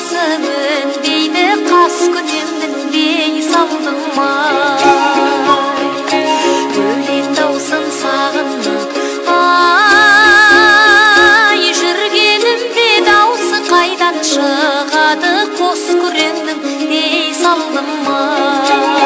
басып өнбейді қас күтемін дей салдым ай өлең даусын сағынып ай жүргенімде даусы қайдан шығады қос күреңнің дей салдым ай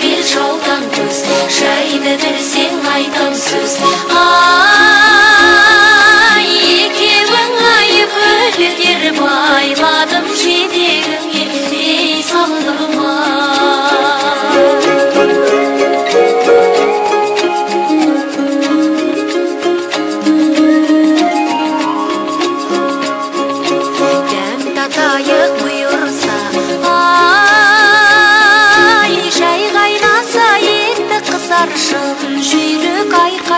control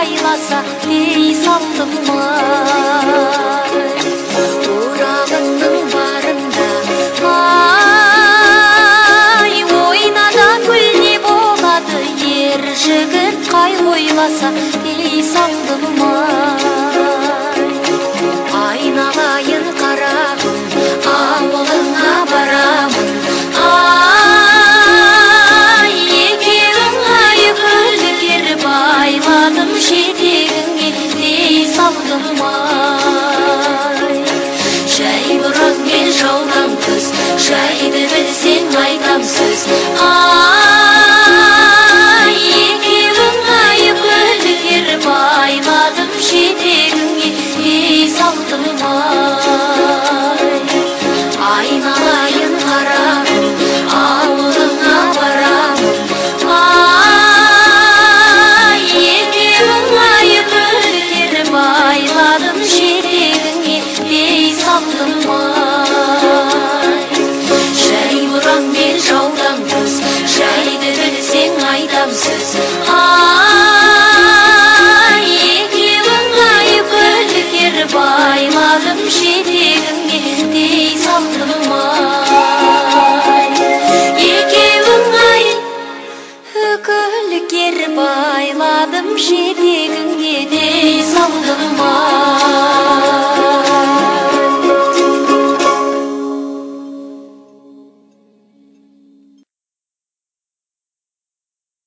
қоймаса дей салдым ай оралыңның барында ай ойна да күл не болады ер жігіт қай ойласа дей салдым ай Shy ай екеуің ай күлгер байладым жетегіңе дей салдым ай екеуің ай үкілгер байладым жетегіңе